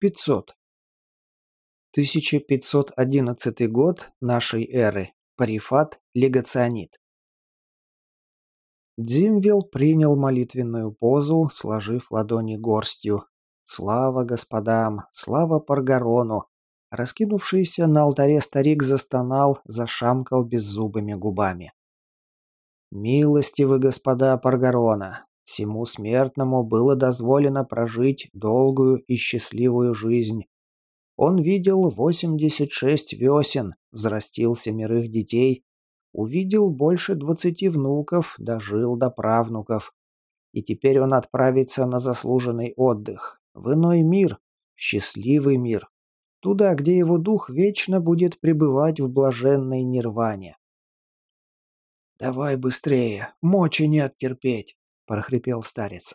500. 1511 год нашей эры. Парифат, легационит. Дзимвел принял молитвенную позу, сложив ладони горстью. Слава господам, слава Паргарону! Раскинувшийся на алтаре старик застонал, зашамкал беззубыми губами. «Милостивы господа Паргарона, всему смертному было дозволено прожить долгую и счастливую жизнь. Он видел 86 весен, взрастил семерых детей, увидел больше двадцати внуков, дожил до правнуков. И теперь он отправится на заслуженный отдых, в иной мир, в счастливый мир, туда, где его дух вечно будет пребывать в блаженной нирване. «Давай быстрее, мочи нет терпеть», — прохрипел старец.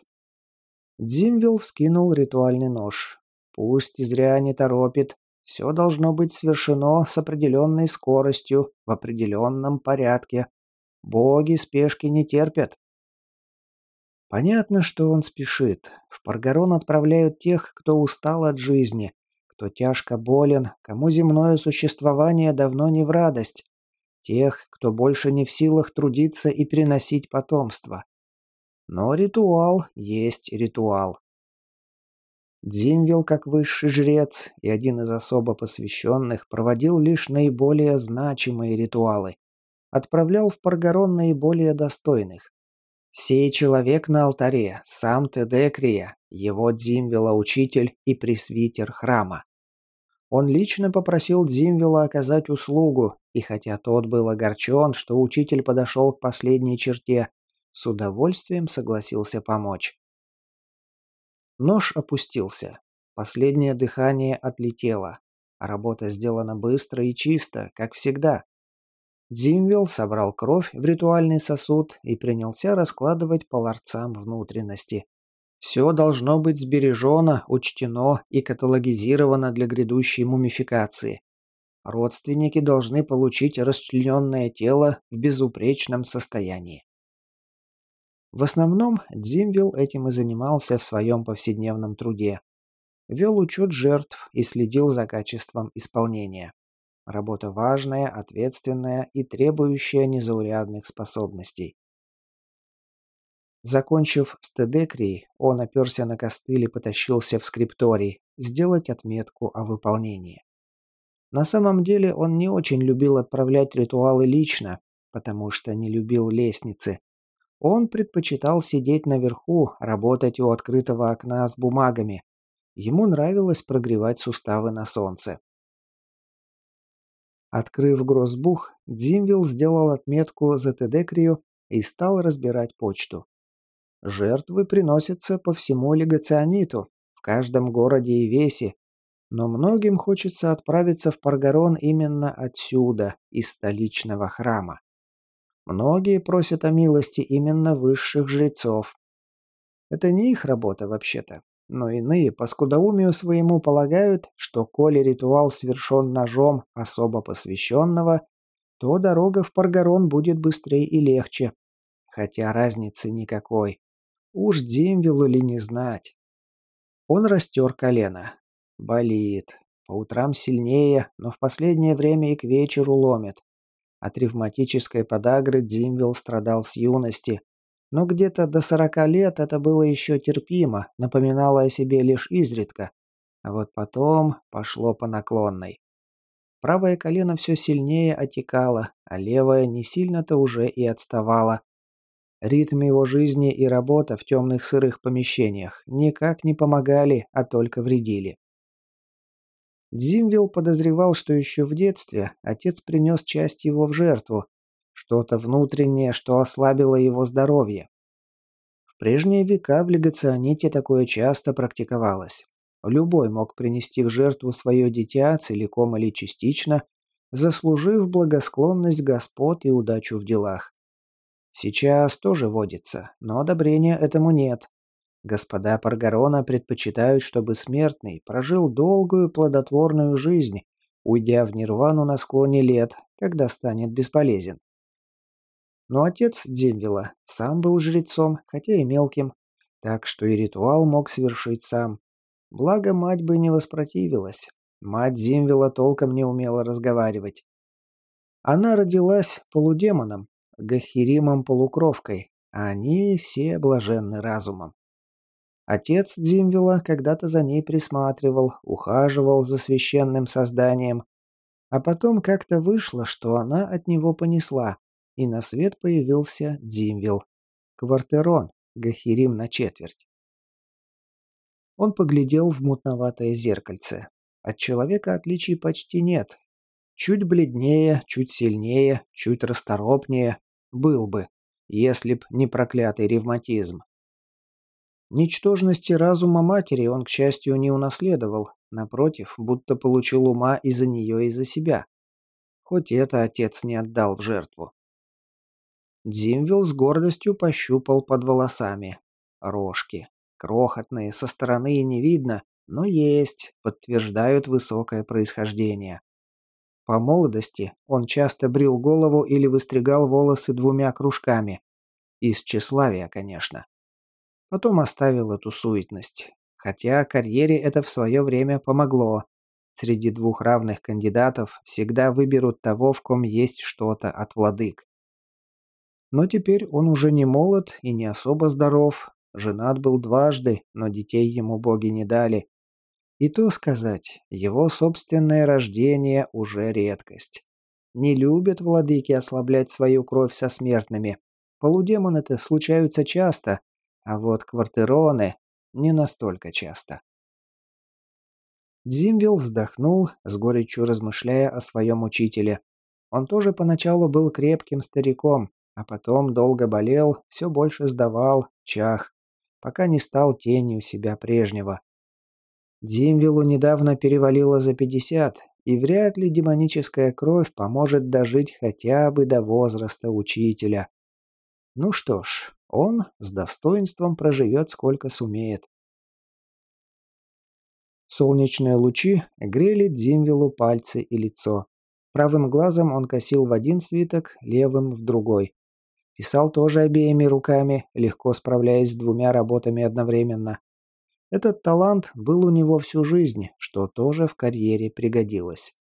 Дзимвил вскинул ритуальный нож. Пусть зря не торопит, все должно быть совершено с определенной скоростью, в определенном порядке. Боги спешки не терпят. Понятно, что он спешит. В Паргарон отправляют тех, кто устал от жизни, кто тяжко болен, кому земное существование давно не в радость, тех, кто больше не в силах трудиться и приносить потомство. Но ритуал есть ритуал. Дзимвил, как высший жрец и один из особо посвященных, проводил лишь наиболее значимые ритуалы. Отправлял в Паргарон наиболее достойных. Сей человек на алтаре, сам Тедекрия, его Дзимвела учитель и пресвитер храма. Он лично попросил Дзимвела оказать услугу, и хотя тот был огорчен, что учитель подошел к последней черте, с удовольствием согласился помочь. Нож опустился. Последнее дыхание отлетело. Работа сделана быстро и чисто, как всегда. Дзимвел собрал кровь в ритуальный сосуд и принялся раскладывать по ларцам внутренности. Все должно быть сбережено, учтено и каталогизировано для грядущей мумификации. Родственники должны получить расчлененное тело в безупречном состоянии. В основном Дзимвил этим и занимался в своем повседневном труде. Вел учет жертв и следил за качеством исполнения. Работа важная, ответственная и требующая незаурядных способностей. Закончив с Тедекрией, он оперся на костыль и потащился в скрипторий, сделать отметку о выполнении. На самом деле он не очень любил отправлять ритуалы лично, потому что не любил лестницы. Он предпочитал сидеть наверху, работать у открытого окна с бумагами. Ему нравилось прогревать суставы на солнце. Открыв грозбух, Дзимвилл сделал отметку за Тедекрию и стал разбирать почту. Жертвы приносятся по всему легациониту, в каждом городе и весе, но многим хочется отправиться в Паргарон именно отсюда, из столичного храма. Многие просят о милости именно высших жрецов. Это не их работа вообще-то, но иные по скудоумию своему полагают, что коли ритуал совершен ножом особо посвященного, то дорога в Паргарон будет быстрее и легче, хотя разницы никакой. Уж Демвилу ли не знать. Он растер колено. Болит. По утрам сильнее, но в последнее время и к вечеру ломит. От ревматической подагры Дзимвилл страдал с юности. Но где-то до сорока лет это было еще терпимо, напоминало о себе лишь изредка. А вот потом пошло по наклонной. Правое колено все сильнее отекало, а левое не сильно-то уже и отставало. Ритм его жизни и работа в темных сырых помещениях никак не помогали, а только вредили. Дзимвилл подозревал, что еще в детстве отец принес часть его в жертву, что-то внутреннее, что ослабило его здоровье. В прежние века в легационите такое часто практиковалось. Любой мог принести в жертву свое дитя целиком или частично, заслужив благосклонность господ и удачу в делах. Сейчас тоже водится, но одобрения этому нет. Господа Паргарона предпочитают, чтобы смертный прожил долгую плодотворную жизнь, уйдя в нирвану на склоне лет, когда станет бесполезен. Но отец Демвила сам был жрецом, хотя и мелким, так что и ритуал мог совершить сам. Благо, мать бы не воспротивилась. Мать Зимвела толком не умела разговаривать. Она родилась полудемоном, гахиримом-полукровкой, а они все блаженны разумом. Отец Дзимвела когда-то за ней присматривал, ухаживал за священным созданием, а потом как-то вышло, что она от него понесла, и на свет появился Дзимвел. Квартерон, Гахирим на четверть. Он поглядел в мутноватое зеркальце. От человека отличий почти нет. Чуть бледнее, чуть сильнее, чуть расторопнее. Был бы, если б не проклятый ревматизм. Ничтожности разума матери он, к счастью, не унаследовал, напротив, будто получил ума из-за нее и за себя. Хоть это отец не отдал в жертву. Дзимвил с гордостью пощупал под волосами. Рожки. Крохотные, со стороны и не видно, но есть, подтверждают высокое происхождение. По молодости он часто брил голову или выстригал волосы двумя кружками. Из тщеславия, конечно. Потом оставил эту суетность. Хотя карьере это в свое время помогло. Среди двух равных кандидатов всегда выберут того, в ком есть что-то от владык. Но теперь он уже не молод и не особо здоров. Женат был дважды, но детей ему боги не дали. И то сказать, его собственное рождение уже редкость. Не любят владыки ослаблять свою кровь со смертными. Полудемоны-то случаются часто, а вот квартироны не настолько часто. Дзимвил вздохнул, с горечью размышляя о своем учителе. Он тоже поначалу был крепким стариком, а потом долго болел, все больше сдавал, чах, пока не стал тенью себя прежнего. Дзимвилу недавно перевалило за 50, и вряд ли демоническая кровь поможет дожить хотя бы до возраста учителя. Ну что ж, он с достоинством проживет сколько сумеет. Солнечные лучи грели Дзимвилу пальцы и лицо. Правым глазом он косил в один свиток, левым в другой. Писал тоже обеими руками, легко справляясь с двумя работами одновременно. Этот талант был у него всю жизнь, что тоже в карьере пригодилось.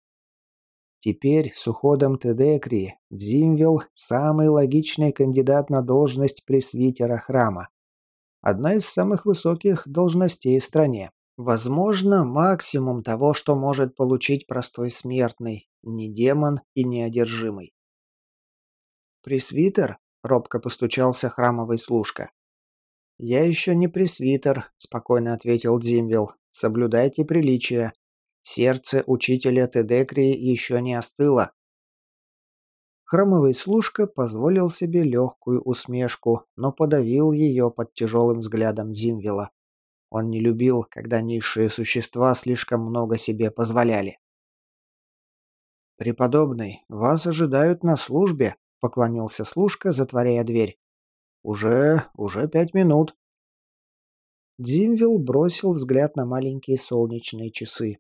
Теперь с уходом Тедекри Дзимвел – самый логичный кандидат на должность пресвитера храма. Одна из самых высоких должностей в стране. Возможно, максимум того, что может получить простой смертный, не демон и не одержимый. «Пресвитер?» – робко постучался храмовый служка. «Я еще не пресвитер», – спокойно ответил Дзимвел. «Соблюдайте приличия. Сердце учителя Тедекрии еще не остыло. Хромовый служка позволил себе легкую усмешку, но подавил ее под тяжелым взглядом Зимвела. Он не любил, когда низшие существа слишком много себе позволяли. «Преподобный, вас ожидают на службе», — поклонился служка, затворяя дверь. «Уже... уже пять минут». Дзимвил бросил взгляд на маленькие солнечные часы.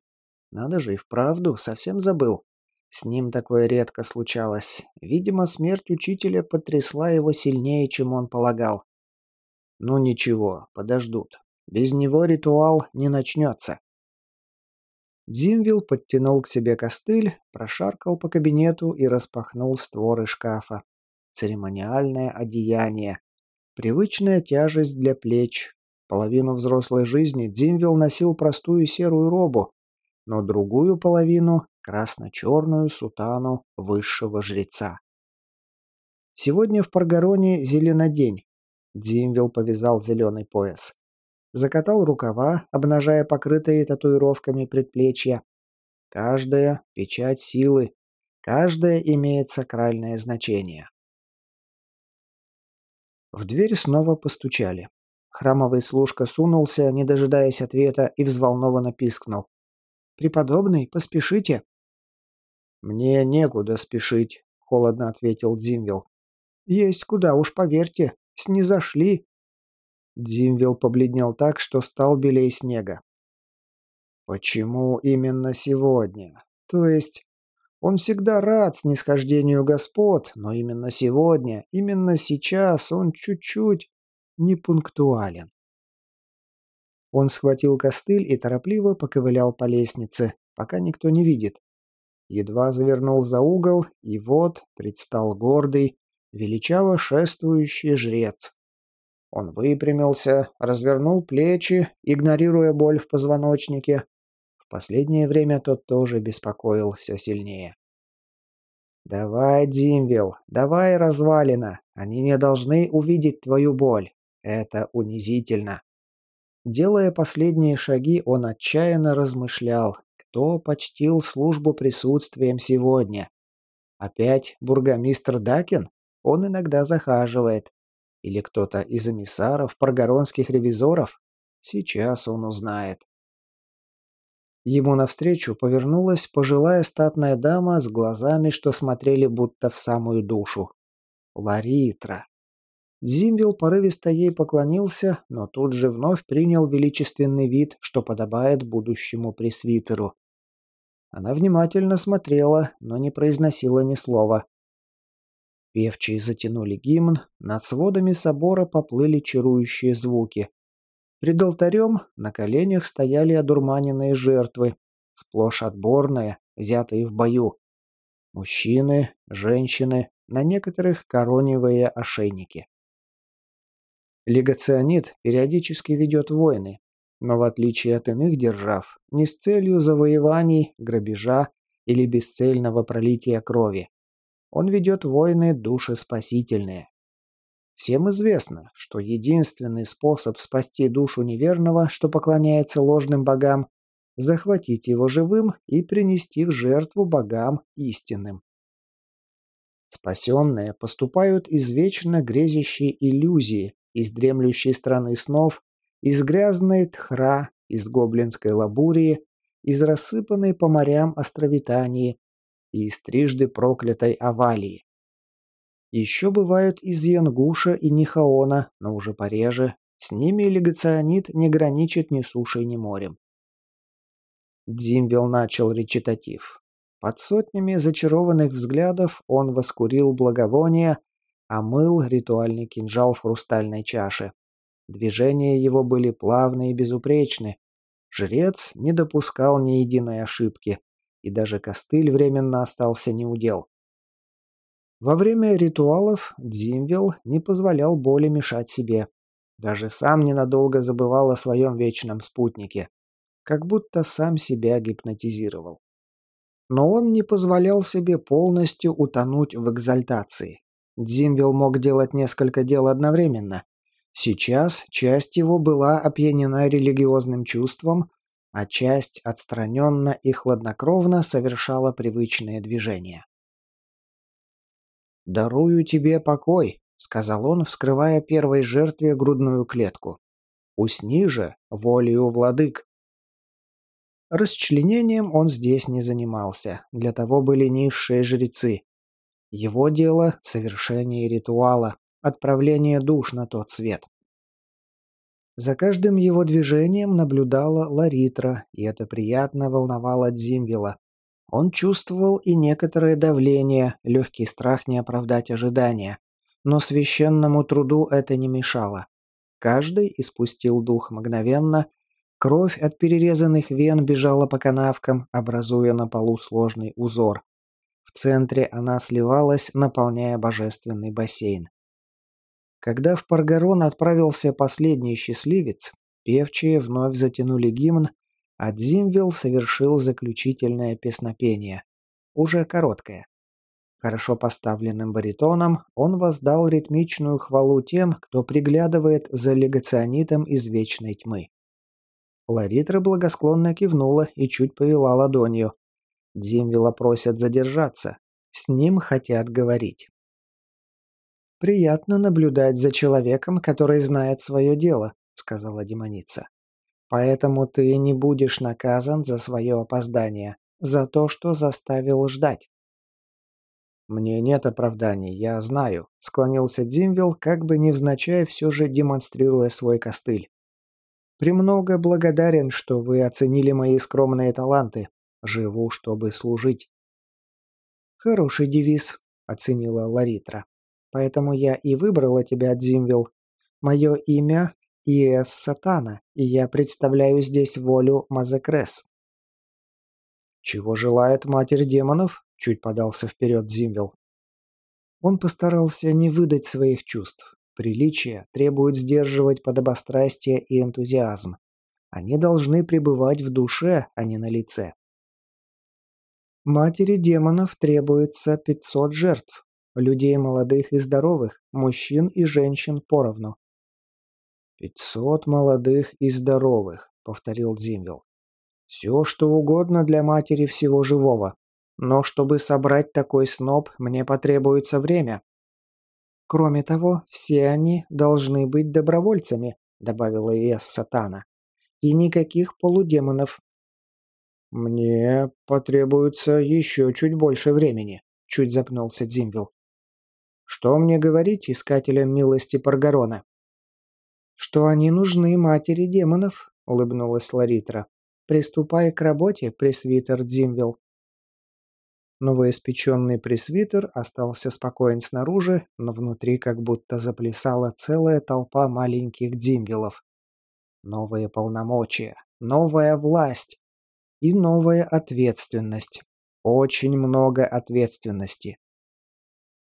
Надо же, и вправду, совсем забыл. С ним такое редко случалось. Видимо, смерть учителя потрясла его сильнее, чем он полагал. Ну ничего, подождут. Без него ритуал не начнется. Дзимвил подтянул к себе костыль, прошаркал по кабинету и распахнул створы шкафа. Церемониальное одеяние. Привычная тяжесть для плеч. Половину взрослой жизни Дзимвил носил простую серую робу, но другую половину – красно-черную сутану высшего жреца. Сегодня в Паргароне зеленодень. Дзимвил повязал зеленый пояс. Закатал рукава, обнажая покрытые татуировками предплечья. Каждая – печать силы, каждая имеет сакральное значение. В дверь снова постучали. Храмовый служка сунулся, не дожидаясь ответа, и взволнованно пискнул. «Преподобный, поспешите!» «Мне некуда спешить», — холодно ответил Дзимвил. «Есть куда, уж поверьте, снизошли». Дзимвил побледнел так, что стал белей снега. «Почему именно сегодня? То есть, он всегда рад снисхождению господ, но именно сегодня, именно сейчас он чуть-чуть непунктуален. Он схватил костыль и торопливо поковылял по лестнице, пока никто не видит. Едва завернул за угол, и вот предстал гордый, величаво шествующий жрец. Он выпрямился, развернул плечи, игнорируя боль в позвоночнике. В последнее время тот тоже беспокоил все сильнее. «Давай, Димвил, давай, развалина, они не должны увидеть твою боль. Это унизительно». Делая последние шаги, он отчаянно размышлял, кто почтил службу присутствием сегодня. Опять бургомистр Дакин? Он иногда захаживает. Или кто-то из эмиссаров, прогоронских ревизоров? Сейчас он узнает. Ему навстречу повернулась пожилая статная дама с глазами, что смотрели будто в самую душу. Ларитра. Зимвил порывисто ей поклонился, но тут же вновь принял величественный вид, что подобает будущему пресвитеру. Она внимательно смотрела, но не произносила ни слова. Певчие затянули гимн, над сводами собора поплыли чарующие звуки. Пред алтарем на коленях стояли одурманенные жертвы, сплошь отборные, взятые в бою. Мужчины, женщины, на некоторых короневые ошейники. Легационит периодически ведет войны, но в отличие от иных держав, не с целью завоеваний, грабежа или бесцельного пролития крови. Он ведет войны душеспасительные. Всем известно, что единственный способ спасти душу неверного, что поклоняется ложным богам, захватить его живым и принести в жертву богам истинным. Спасенные поступают из вечно грезящей иллюзии, из дремлющей страны снов, из грязной тхра, из гоблинской лабурии, из рассыпанной по морям островитании и из трижды проклятой Авалии. Еще бывают из Янгуша и Нихаона, но уже пореже. С ними легационит не граничит ни сушей, ни морем. Дзимвел начал речитатив. Под сотнями зачарованных взглядов он воскурил благовоние, а мыл ритуальный кинжал в хрустальной чаше. Движения его были плавны и безупречны. Жрец не допускал ни единой ошибки, и даже костыль временно остался неудел. Во время ритуалов Дзимвел не позволял боли мешать себе. Даже сам ненадолго забывал о своем вечном спутнике. Как будто сам себя гипнотизировал. Но он не позволял себе полностью утонуть в экзальтации. Дзимвел мог делать несколько дел одновременно. Сейчас часть его была опьянена религиозным чувством, а часть отстраненно и хладнокровно совершала привычные движения. «Дарую тебе покой», — сказал он, вскрывая первой жертве грудную клетку. «Усни же, волею владык». Расчленением он здесь не занимался, для того были низшие жрецы. Его дело — совершение ритуала, отправление душ на тот свет. За каждым его движением наблюдала Ларитра, и это приятно волновало Дзимвела. Он чувствовал и некоторое давление, легкий страх не оправдать ожидания. Но священному труду это не мешало. Каждый испустил дух мгновенно. Кровь от перерезанных вен бежала по канавкам, образуя на полу сложный узор. В центре она сливалась, наполняя божественный бассейн. Когда в Паргарон отправился последний счастливец, певчие вновь затянули гимн, а Дзимвилл совершил заключительное песнопение. Уже короткое. Хорошо поставленным баритоном он воздал ритмичную хвалу тем, кто приглядывает за легационитом из вечной тьмы. Ларитра благосклонно кивнула и чуть повела ладонью. Дзимвила просят задержаться. С ним хотят говорить. «Приятно наблюдать за человеком, который знает свое дело», — сказала демоница. Поэтому ты не будешь наказан за свое опоздание, за то, что заставил ждать. «Мне нет оправданий, я знаю», — склонился Дзимвилл, как бы невзначай все же демонстрируя свой костыль. «Премного благодарен, что вы оценили мои скромные таланты. Живу, чтобы служить». «Хороший девиз», — оценила Ларитра. «Поэтому я и выбрала тебя, Дзимвилл. Мое имя Иэс Сатана, и я представляю здесь волю Мазекрес». «Чего желает Матерь Демонов?» – чуть подался вперед Зимвел. Он постарался не выдать своих чувств. Приличие требует сдерживать подобострастие и энтузиазм. Они должны пребывать в душе, а не на лице. Матери демонов требуется 500 жертв. Людей молодых и здоровых, мужчин и женщин поровну. «Пятьсот молодых и здоровых», — повторил Дзимвил. «Все, что угодно для матери всего живого. Но чтобы собрать такой сноп, мне потребуется время. Кроме того, все они должны быть добровольцами, добавила Иэс Сатана. И никаких полудемонов. Мне потребуется еще чуть больше времени, чуть запнулся Дзимвил. Что мне говорить искателям милости Паргарона? Что они нужны матери демонов, улыбнулась Ларитра. Приступай к работе, пресвитер Дзимвил. Новоиспеченный пресвитер остался спокоен снаружи, но внутри как будто заплясала целая толпа маленьких дзимвелов. Новые полномочия, новая власть и новая ответственность. Очень много ответственности.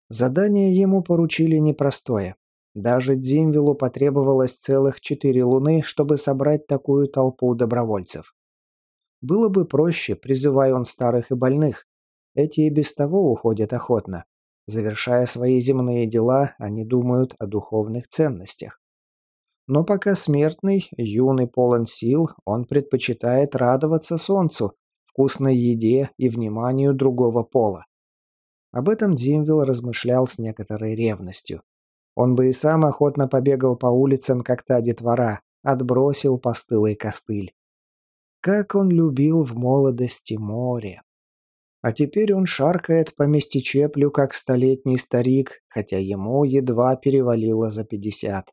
Задание ему поручили непростое. Даже Дзимвелу потребовалось целых четыре луны, чтобы собрать такую толпу добровольцев. Было бы проще, призывая он старых и больных, эти и без того уходят охотно. Завершая свои земные дела, они думают о духовных ценностях. Но пока смертный, юный полон сил, он предпочитает радоваться солнцу, вкусной еде и вниманию другого пола. Об этом Димвилл размышлял с некоторой ревностью. Он бы и сам охотно побегал по улицам, как та детвора, отбросил постылый костыль. Как он любил в молодости море. А теперь он шаркает по местечеплю, как столетний старик, хотя ему едва перевалило за пятьдесят.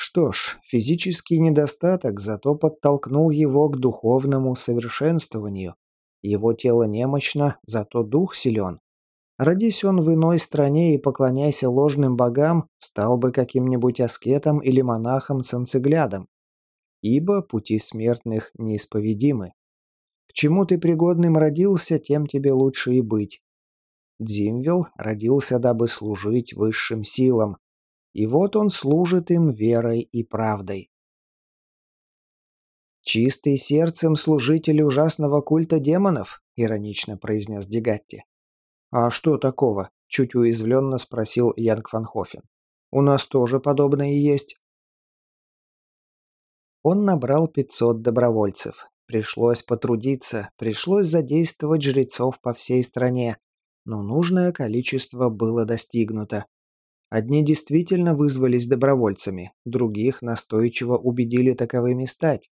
Что ж, физический недостаток зато подтолкнул его к духовному совершенствованию. Его тело немощно, зато дух силен. Родись он в иной стране и поклоняйся ложным богам, стал бы каким-нибудь аскетом или монахом-санцеглядом. Ибо пути смертных неисповедимы. К чему ты пригодным родился, тем тебе лучше и быть. Дзимвел родился, дабы служить высшим силам. И вот он служит им верой и правдой. «Чистый сердцем служитель ужасного культа демонов?» — иронично произнес Дегатти. «А что такого?» — чуть уязвленно спросил Янг Фанхофен. «У нас тоже подобное есть». Он набрал 500 добровольцев. Пришлось потрудиться, пришлось задействовать жрецов по всей стране, но нужное количество было достигнуто. Одни действительно вызвались добровольцами, других настойчиво убедили таковыми стать.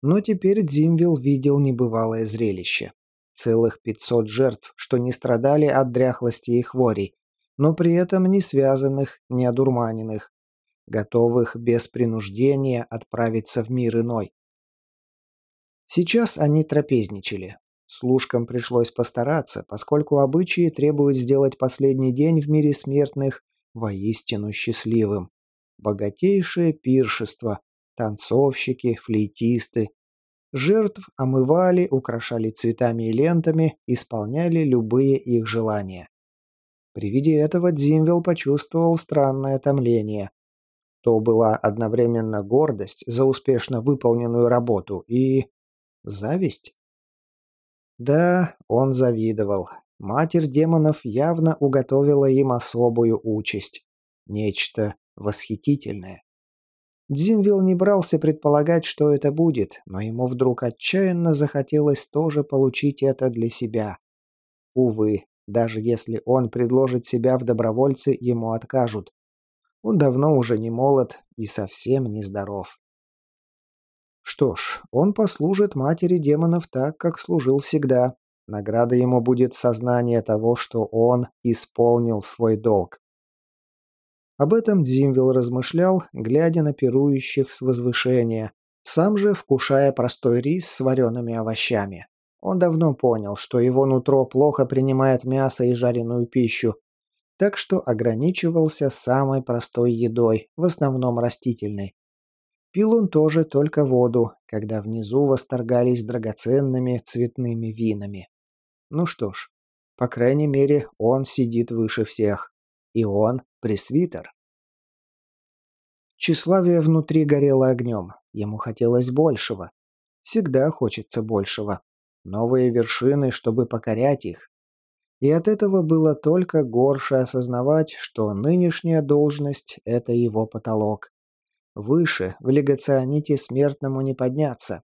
Но теперь Дзимвил видел небывалое зрелище. Целых 500 жертв, что не страдали от дряхлости и хворей, но при этом не связанных, не одурманенных, готовых без принуждения отправиться в мир иной. Сейчас они трапезничали. Служкам пришлось постараться, поскольку обычаи требуют сделать последний день в мире смертных воистину счастливым. Богатейшее пиршество, танцовщики, флейтисты. Жертв омывали, украшали цветами и лентами, исполняли любые их желания. При виде этого Дзимвел почувствовал странное томление. То была одновременно гордость за успешно выполненную работу и Зависть? Да, он завидовал. Матерь демонов явно уготовила им особую участь. Нечто восхитительное. Дзимвилл не брался предполагать, что это будет, но ему вдруг отчаянно захотелось тоже получить это для себя. Увы, даже если он предложит себя в добровольцы, ему откажут. Он давно уже не молод и совсем не здоров. Что ж, он послужит матери демонов так, как служил всегда. Награда ему будет сознание того, что он исполнил свой долг. Об этом Дзимвил размышлял, глядя на пирующих с возвышения, сам же вкушая простой рис с вареными овощами. Он давно понял, что его нутро плохо принимает мясо и жареную пищу, так что ограничивался самой простой едой, в основном растительной Пил он тоже только воду, когда внизу восторгались драгоценными цветными винами. Ну что ж, по крайней мере, он сидит выше всех. И он пресвитер. Тщеславие внутри горело огнем. Ему хотелось большего. Всегда хочется большего. Новые вершины, чтобы покорять их. И от этого было только горше осознавать, что нынешняя должность – это его потолок. Выше в легационите смертному не подняться.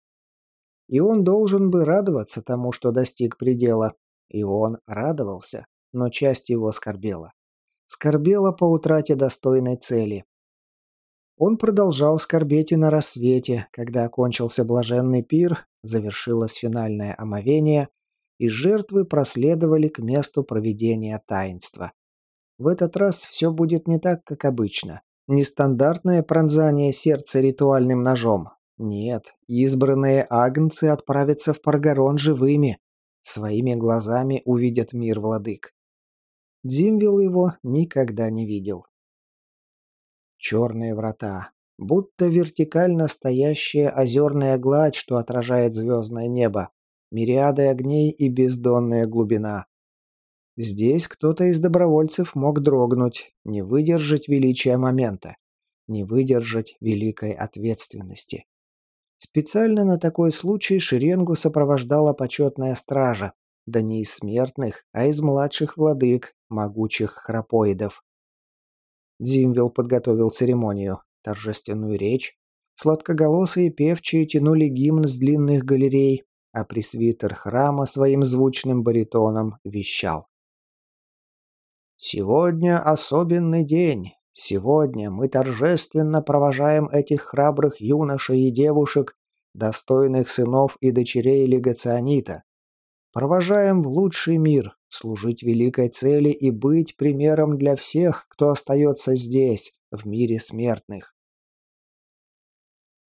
И он должен бы радоваться тому, что достиг предела. И он радовался, но часть его скорбела. Скорбела по утрате достойной цели. Он продолжал скорбеть и на рассвете, когда окончился блаженный пир, завершилось финальное омовение, и жертвы проследовали к месту проведения таинства. В этот раз все будет не так, как обычно. Нестандартное пронзание сердца ритуальным ножом. Нет, избранные агнцы отправятся в Паргарон живыми. Своими глазами увидят мир владык. Дзимвил его никогда не видел. Черные врата. Будто вертикально стоящая озерная гладь, что отражает звездное небо. Мириады огней и бездонная глубина. Здесь кто-то из добровольцев мог дрогнуть, не выдержать величия момента, не выдержать великой ответственности. Специально на такой случай шеренгу сопровождала почетная стража, да не из смертных, а из младших владык, могучих храпоидов. Дзимвил подготовил церемонию, торжественную речь. Сладкоголосые певчие тянули гимн с длинных галерей, а пресвитер храма своим звучным баритоном вещал. Сегодня особенный день. Сегодня мы торжественно провожаем этих храбрых юношей и девушек, достойных сынов и дочерей легационита. Провожаем в лучший мир, служить великой цели и быть примером для всех, кто остается здесь, в мире смертных.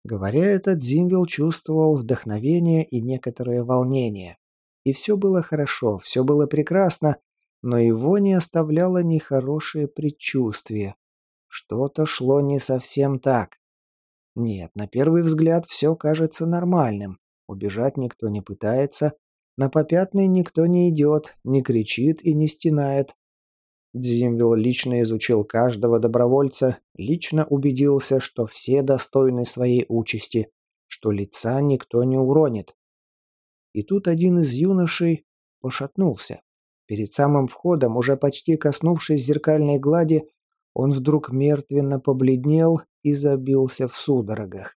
Говоря это, Дзимвил чувствовал вдохновение и некоторое волнение. И все было хорошо, все было прекрасно, но его не оставляло нехорошее предчувствие. Что-то шло не совсем так. Нет, на первый взгляд все кажется нормальным. Убежать никто не пытается, на попятный никто не идет, не кричит и не стенает. Дзимвилл лично изучил каждого добровольца, лично убедился, что все достойны своей участи, что лица никто не уронит. И тут один из юношей пошатнулся. Перед самым входом, уже почти коснувшись зеркальной глади, он вдруг мертвенно побледнел и забился в судорогах.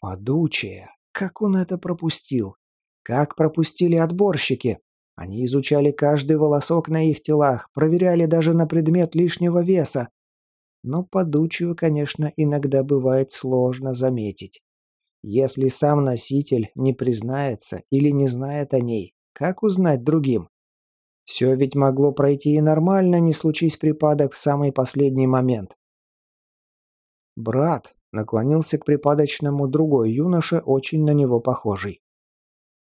Подучие! Как он это пропустил? Как пропустили отборщики? Они изучали каждый волосок на их телах, проверяли даже на предмет лишнего веса. Но подучию, конечно, иногда бывает сложно заметить. Если сам носитель не признается или не знает о ней, как узнать другим? Все ведь могло пройти и нормально, не случись припадок в самый последний момент. «Брат», — наклонился к припадочному другой юноше, очень на него похожий.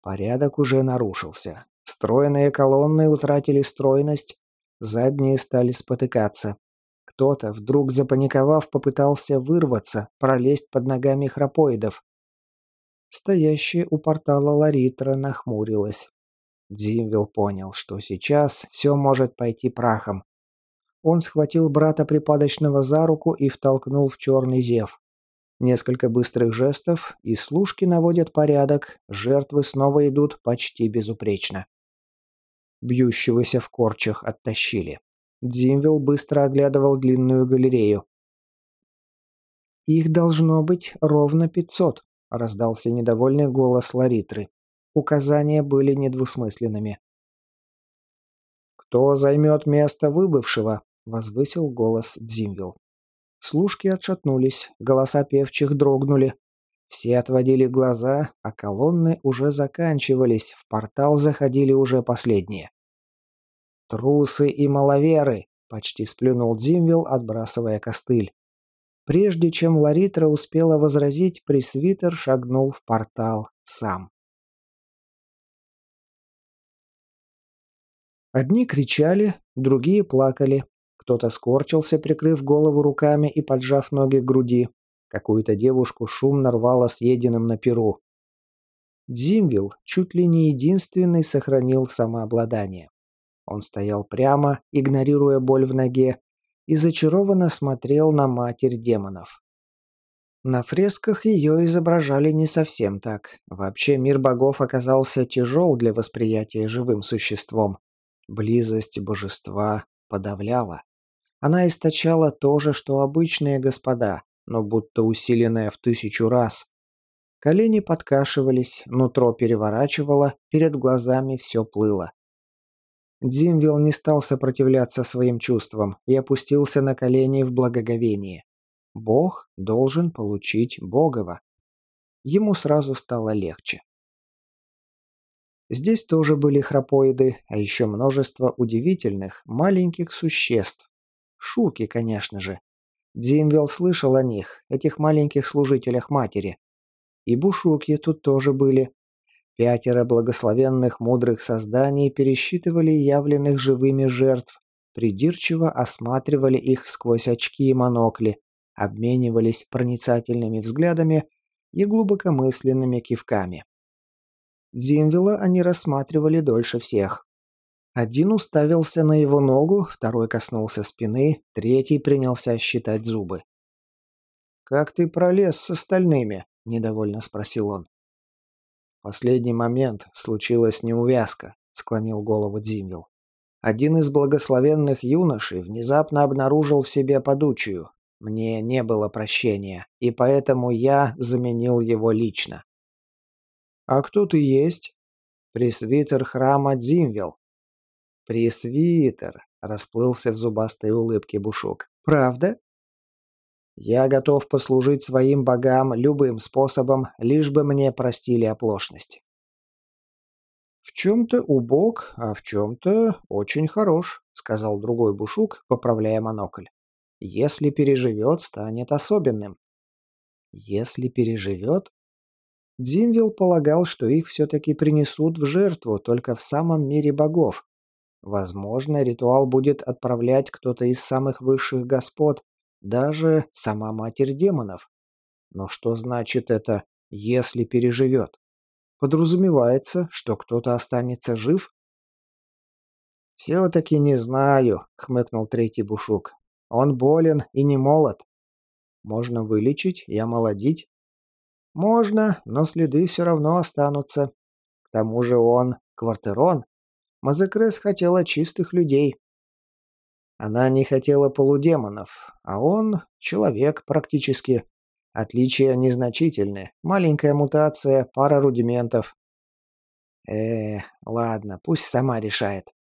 Порядок уже нарушился. Стройные колонны утратили стройность, задние стали спотыкаться. Кто-то, вдруг запаниковав, попытался вырваться, пролезть под ногами храпоидов. Стоящая у портала Ларитра нахмурилась. Дзимвилл понял, что сейчас все может пойти прахом. Он схватил брата припадочного за руку и втолкнул в черный зев. Несколько быстрых жестов, и служки наводят порядок, жертвы снова идут почти безупречно. Бьющегося в корчах оттащили. Дзимвилл быстро оглядывал длинную галерею. «Их должно быть ровно пятьсот», — раздался недовольный голос Ларитры. Указания были недвусмысленными. «Кто займет место выбывшего?» — возвысил голос Дзимвилл. Служки отшатнулись, голоса певчих дрогнули. Все отводили глаза, а колонны уже заканчивались, в портал заходили уже последние. «Трусы и маловеры!» — почти сплюнул Дзимвилл, отбрасывая костыль. Прежде чем Ларитра успела возразить, пресвитер шагнул в портал сам. Одни кричали, другие плакали. Кто-то скорчился, прикрыв голову руками и поджав ноги к груди. Какую-то девушку шумно рвало съеденным на перу. Дзимвил чуть ли не единственный сохранил самообладание. Он стоял прямо, игнорируя боль в ноге, и зачарованно смотрел на матерь демонов. На фресках ее изображали не совсем так. Вообще мир богов оказался тяжел для восприятия живым существом. Близость божества подавляла. Она источала то же, что обычные господа, но будто усиленная в тысячу раз. Колени подкашивались, нутро переворачивало, перед глазами все плыло. Дзимвилл не стал сопротивляться своим чувствам и опустился на колени в благоговении. Бог должен получить Богова. Ему сразу стало легче. Здесь тоже были храпоиды, а еще множество удивительных маленьких существ. Шуки, конечно же. Дзимвелл слышал о них, этих маленьких служителях матери. И бушуки тут тоже были. Пятеро благословенных мудрых созданий пересчитывали явленных живыми жертв, придирчиво осматривали их сквозь очки и монокли, обменивались проницательными взглядами и глубокомысленными кивками. Дзимвела они рассматривали дольше всех. Один уставился на его ногу, второй коснулся спины, третий принялся считать зубы. «Как ты пролез с остальными?» – недовольно спросил он. Последний момент случилась неувязка, склонил голову Дзимвил. Один из благословенных юношей внезапно обнаружил в себе подучию, мне не было прощения, и поэтому я заменил его лично. «А кто ты есть?» «Пресвитер храма Дзимвел». «Пресвитер», — расплылся в зубастой улыбке Бушук. «Правда?» «Я готов послужить своим богам любым способом, лишь бы мне простили оплошность». «В чем-то убог, а в чем-то очень хорош», — сказал другой Бушук, поправляя монокль. Если переживет, станет особенным. Если переживет? Дзимвилл полагал, что их все-таки принесут в жертву только в самом мире богов. Возможно, ритуал будет отправлять кто-то из самых высших господ, даже сама Матерь Демонов. Но что значит это «если переживет»? Подразумевается, что кто-то останется жив? «Все-таки не знаю», — хмыкнул третий бушук. Он болен и не молод. Можно вылечить и омолодить? Можно, но следы все равно останутся. К тому же он квартирон. Мазекрес хотела чистых людей. Она не хотела полудемонов, а он человек практически. Отличия незначительны. Маленькая мутация, пара рудиментов. Э, ладно, пусть сама решает.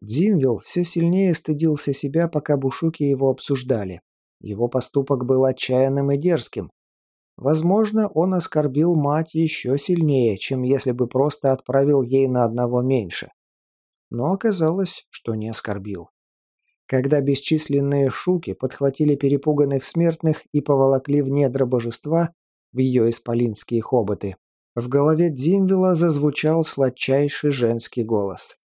Дзимвилл все сильнее стыдился себя, пока бушуки его обсуждали. Его поступок был отчаянным и дерзким. Возможно, он оскорбил мать еще сильнее, чем если бы просто отправил ей на одного меньше. Но оказалось, что не оскорбил. Когда бесчисленные шуки подхватили перепуганных смертных и поволокли в недра божества, в ее исполинские хоботы, в голове Дзимвила зазвучал сладчайший женский голос.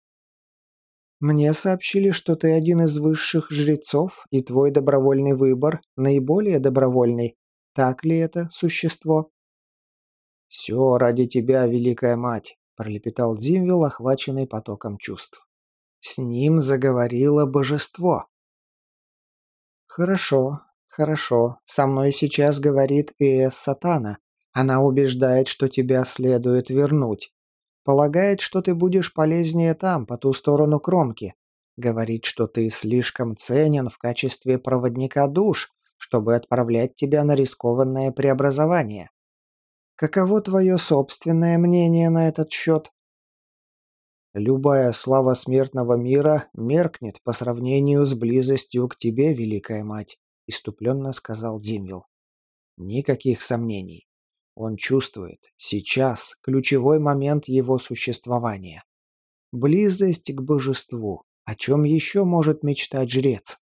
Мне сообщили, что ты один из высших жрецов, и твой добровольный выбор наиболее добровольный. Так ли это, существо?» «Все ради тебя, Великая Мать», — пролепетал Дзимвил, охваченный потоком чувств. С ним заговорило божество. «Хорошо, хорошо. Со мной сейчас говорит Иэс Сатана. Она убеждает, что тебя следует вернуть. Полагает, что ты будешь полезнее там, по ту сторону кромки. Говорит, что ты слишком ценен в качестве проводника душ, чтобы отправлять тебя на рискованное преобразование. Каково твое собственное мнение на этот счет? Любая слава смертного мира меркнет по сравнению с близостью к тебе, Великая Мать, иступленно сказал Дзимвил. Никаких сомнений. Он чувствует, сейчас ключевой момент его существования. Близость к божеству. О чем еще может мечтать жрец?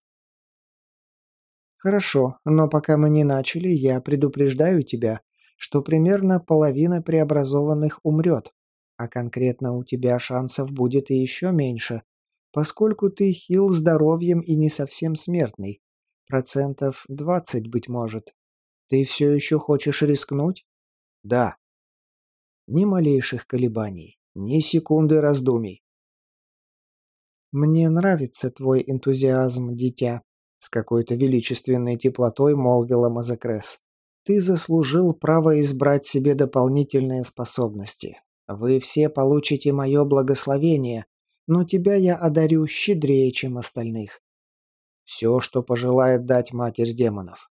Хорошо, но пока мы не начали, я предупреждаю тебя, что примерно половина преобразованных умрет, а конкретно у тебя шансов будет и еще меньше, поскольку ты хил здоровьем и не совсем смертный. Процентов 20, быть может, Ты все еще хочешь рискнуть? Да. Ни малейших колебаний, ни секунды раздумий. «Мне нравится твой энтузиазм, дитя», — с какой-то величественной теплотой молвила Мазакрес. «Ты заслужил право избрать себе дополнительные способности. Вы все получите мое благословение, но тебя я одарю щедрее, чем остальных. Все, что пожелает дать Матерь Демонов.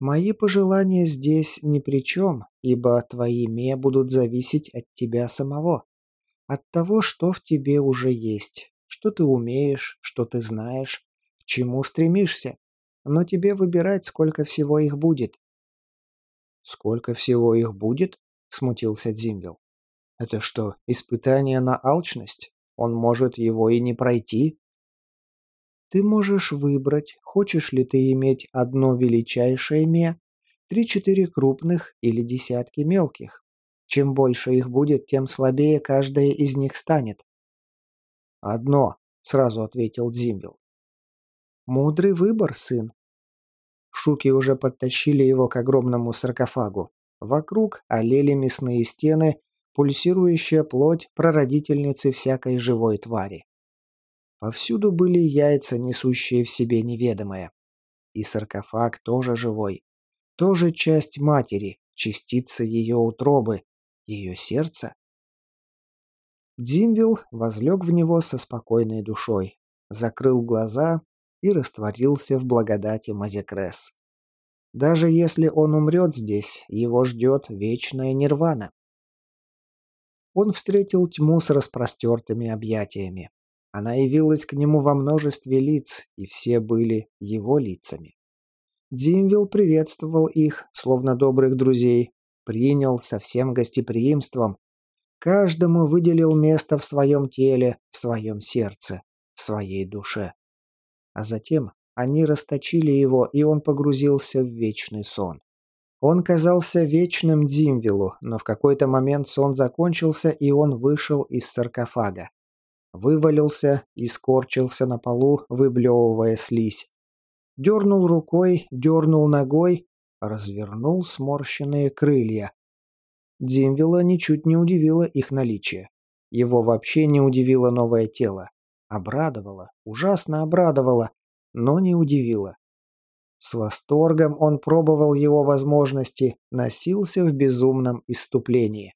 Мои пожелания здесь ни при чем, ибо твои ме будут зависеть от тебя самого. От того, что в тебе уже есть, что ты умеешь, что ты знаешь, чему стремишься. Но тебе выбирать, сколько всего их будет. «Сколько всего их будет?» — смутился Дзимвил. «Это что, испытание на алчность? Он может его и не пройти?» Ты можешь выбрать, хочешь ли ты иметь одно величайшее ме, три-четыре крупных или десятки мелких. Чем больше их будет, тем слабее каждая из них станет. «Одно», — сразу ответил Дзимвил. «Мудрый выбор, сын». Шуки уже подтащили его к огромному саркофагу. Вокруг олели мясные стены, пульсирующая плоть прародительницы всякой живой твари. Повсюду были яйца, несущие в себе неведомое. И саркофаг тоже живой. Тоже часть матери, частица ее утробы, ее сердца. Димвил возлег в него со спокойной душой, закрыл глаза и растворился в благодати Мазекрес. Даже если он умрет здесь, его ждет вечная нирвана. Он встретил тьму с распростертыми объятиями. Она явилась к нему во множестве лиц, и все были его лицами. Димвилл приветствовал их, словно добрых друзей, принял со всем гостеприимством. Каждому выделил место в своем теле, в своем сердце, в своей душе. А затем они расточили его, и он погрузился в вечный сон. Он казался вечным Димвилу, но в какой-то момент сон закончился, и он вышел из саркофага. Вывалился и скорчился на полу, выблевывая слизь. Дернул рукой, дернул ногой, развернул сморщенные крылья. Димвила ничуть не удивило их наличие. Его вообще не удивило новое тело. Обрадовало, ужасно обрадовало, но не удивило. С восторгом он пробовал его возможности, носился в безумном иступлении.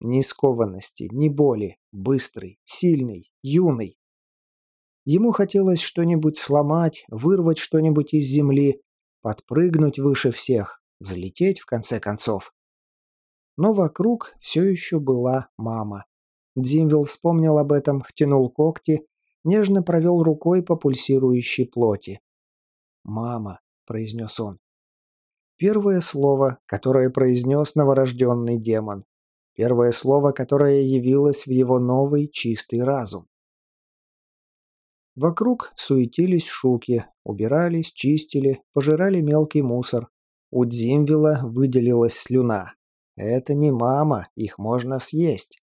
Ни скованности, ни боли. Быстрый, сильный, юный. Ему хотелось что-нибудь сломать, вырвать что-нибудь из земли, подпрыгнуть выше всех, взлететь в конце концов. Но вокруг все еще была мама. Дзимвилл вспомнил об этом, втянул когти, нежно провел рукой по пульсирующей плоти. «Мама», — произнес он. Первое слово, которое произнес новорожденный демон. Первое слово, которое явилось в его новый чистый разум. Вокруг суетились шуки, убирались, чистили, пожирали мелкий мусор. У Дзимвила выделилась слюна. Это не мама, их можно съесть.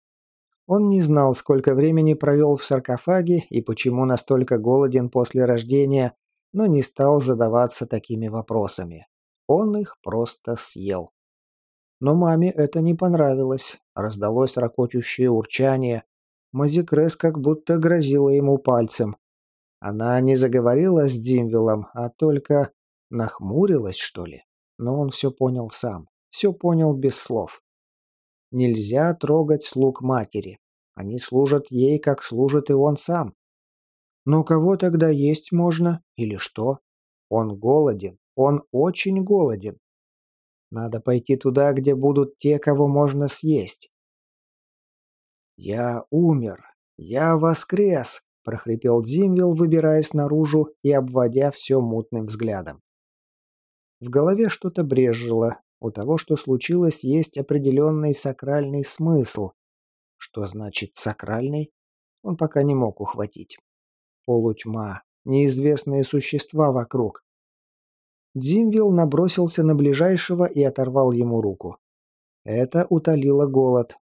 Он не знал, сколько времени провел в саркофаге и почему настолько голоден после рождения, но не стал задаваться такими вопросами. Он их просто съел. Но маме это не понравилось. Раздалось ракочущее урчание. Мазикрес как будто грозила ему пальцем. Она не заговорила с Димвиллом, а только нахмурилась, что ли. Но он все понял сам. Все понял без слов. Нельзя трогать слуг матери. Они служат ей, как служит и он сам. Но кого тогда есть можно? Или что? Он голоден. Он очень голоден. Надо пойти туда, где будут те, кого можно съесть. «Я умер! Я воскрес!» – прохрипел Дзимвилл, выбираясь наружу и обводя все мутным взглядом. В голове что-то брезжило. У того, что случилось, есть определенный сакральный смысл. Что значит «сакральный»? Он пока не мог ухватить. Полутьма, неизвестные существа вокруг. Дзимвилл набросился на ближайшего и оторвал ему руку. Это утолило голод.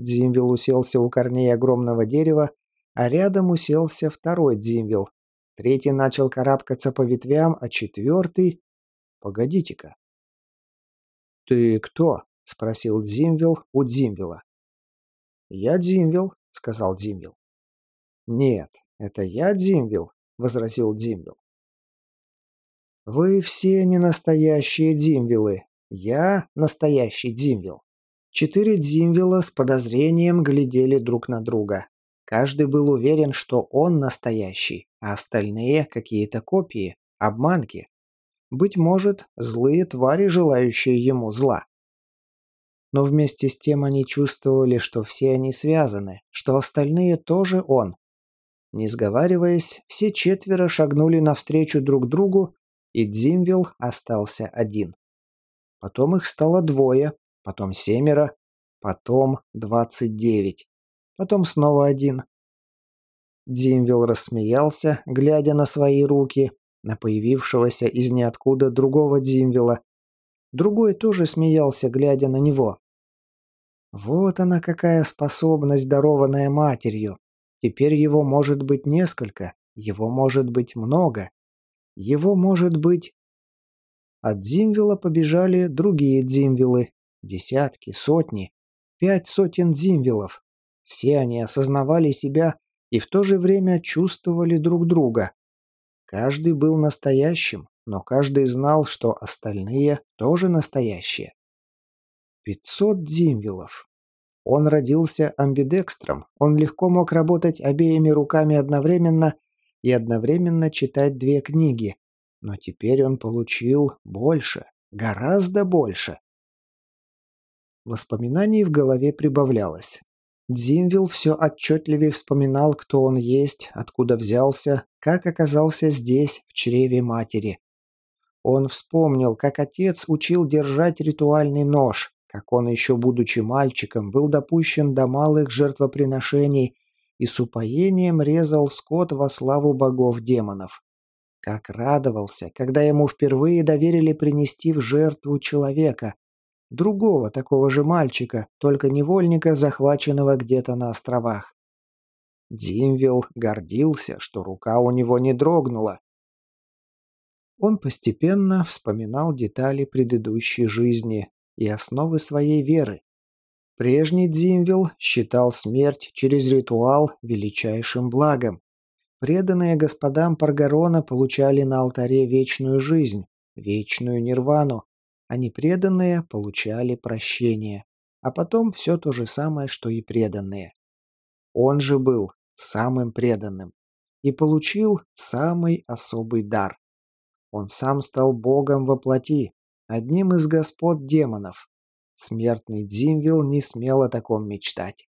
Дзимвилл уселся у корней огромного дерева, а рядом уселся второй Дзимвилл. Третий начал карабкаться по ветвям, а четвертый... Погодите-ка. «Ты кто?» – спросил Дзимвил у Дзимвила. «Я Дзимвил», – сказал Дзимвил. «Нет, это я Дзимвил», – возразил Дзимвил. «Вы все не настоящие Дзимвилы. Я настоящий Дзимвил». Четыре Дзимвила с подозрением глядели друг на друга. Каждый был уверен, что он настоящий, а остальные – какие-то копии, обманки. Быть может, злые твари, желающие ему зла. Но вместе с тем они чувствовали, что все они связаны, что остальные тоже он. Не сговариваясь, все четверо шагнули навстречу друг другу, и Дзимвил остался один. Потом их стало двое, потом семеро, потом двадцать девять. Потом снова один. Димвил рассмеялся, глядя на свои руки, на появившегося из ниоткуда другого Димвила. Другой тоже смеялся, глядя на него. Вот она какая способность, дарованная матерью. Теперь его может быть несколько, его может быть много. Его может быть... От Дзимвила побежали другие Дзимвилы. Десятки, сотни. Пять сотен Дзимвилов. Все они осознавали себя и в то же время чувствовали друг друга. Каждый был настоящим, но каждый знал, что остальные тоже настоящие. Пятьсот Дзимвилов. Он родился амбидекстром, он легко мог работать обеими руками одновременно и одновременно читать две книги. Но теперь он получил больше, гораздо больше. Воспоминаний в голове прибавлялось. Дзимвил все отчетливее вспоминал, кто он есть, откуда взялся, как оказался здесь, в чреве матери. Он вспомнил, как отец учил держать ритуальный нож, как он еще будучи мальчиком был допущен до малых жертвоприношений и с упоением резал скот во славу богов-демонов. Как радовался, когда ему впервые доверили принести в жертву человека, Другого такого же мальчика, только невольника, захваченного где-то на островах. Димвилл гордился, что рука у него не дрогнула. Он постепенно вспоминал детали предыдущей жизни и основы своей веры. Прежний Дзимвилл считал смерть через ритуал величайшим благом. Преданные господам Паргарона получали на алтаре вечную жизнь, вечную нирвану, а непреданные получали прощение. А потом все то же самое, что и преданные. Он же был самым преданным и получил самый особый дар. Он сам стал богом во плоти, одним из господ демонов. Смертный Дзимвил не смел о таком мечтать.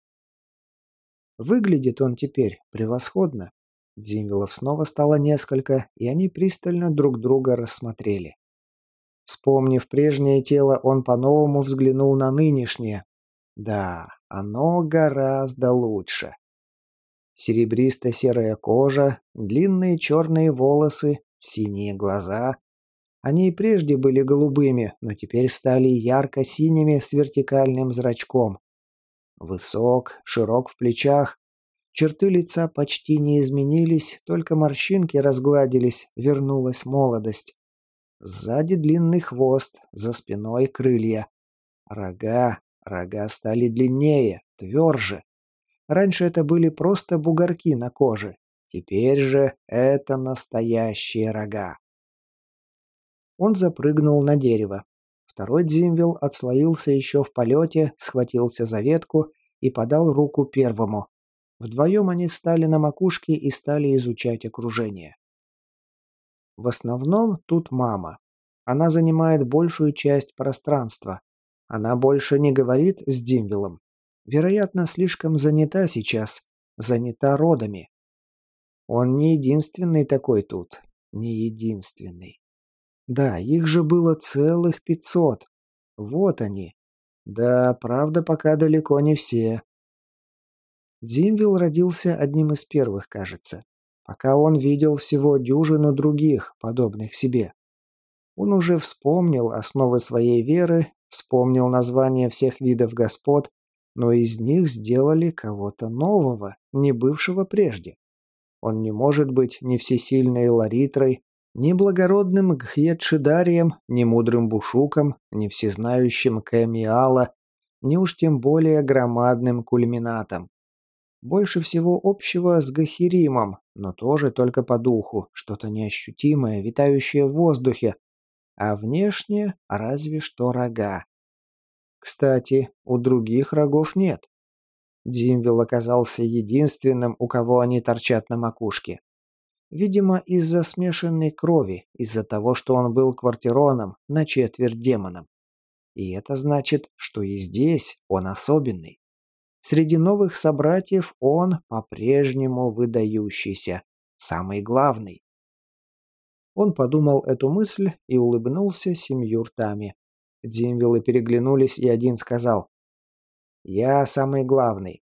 Выглядит он теперь превосходно. Дзимвилов снова стало несколько, и они пристально друг друга рассмотрели. Вспомнив прежнее тело, он по-новому взглянул на нынешнее. Да, оно гораздо лучше. Серебристо-серая кожа, длинные черные волосы, синие глаза. Они и прежде были голубыми, но теперь стали ярко-синими с вертикальным зрачком. Высок, широк в плечах. Черты лица почти не изменились, только морщинки разгладились, вернулась молодость. Сзади длинный хвост, за спиной крылья. Рога, рога стали длиннее, тверже. Раньше это были просто бугорки на коже. Теперь же это настоящие рога. Он запрыгнул на дерево. Второй Дзимвил отслоился еще в полете, схватился за ветку и подал руку первому. Вдвоем они встали на макушке и стали изучать окружение. В основном тут мама. Она занимает большую часть пространства. Она больше не говорит с Димвиллом. Вероятно, слишком занята сейчас. Занята родами. Он не единственный такой тут. Не единственный. Да, их же было целых пятьсот. Вот они. Да, правда, пока далеко не все. Димвилл родился одним из первых, кажется пока он видел всего дюжину других, подобных себе. Он уже вспомнил основы своей веры, вспомнил названия всех видов господ, но из них сделали кого-то нового, не бывшего прежде. Он не может быть ни всесильной Ларитрой, Ни благородным Гхьедшидарием, ни мудрым Бушуком, ни всезнающим Кэмиала, ни уж тем более громадным кульминатом. Больше всего общего с Гахиримом, но тоже только по духу, что-то неощутимое, витающее в воздухе, а внешне разве что рога. Кстати, у других рогов нет. Димвил оказался единственным, у кого они торчат на макушке. Видимо, из-за смешанной крови, из-за того, что он был квартироном, на четверть демоном. И это значит, что и здесь он особенный. Среди новых собратьев он по-прежнему выдающийся, самый главный. Он подумал эту мысль и улыбнулся семью ртами. Димвиллы переглянулись, и один сказал. «Я самый главный».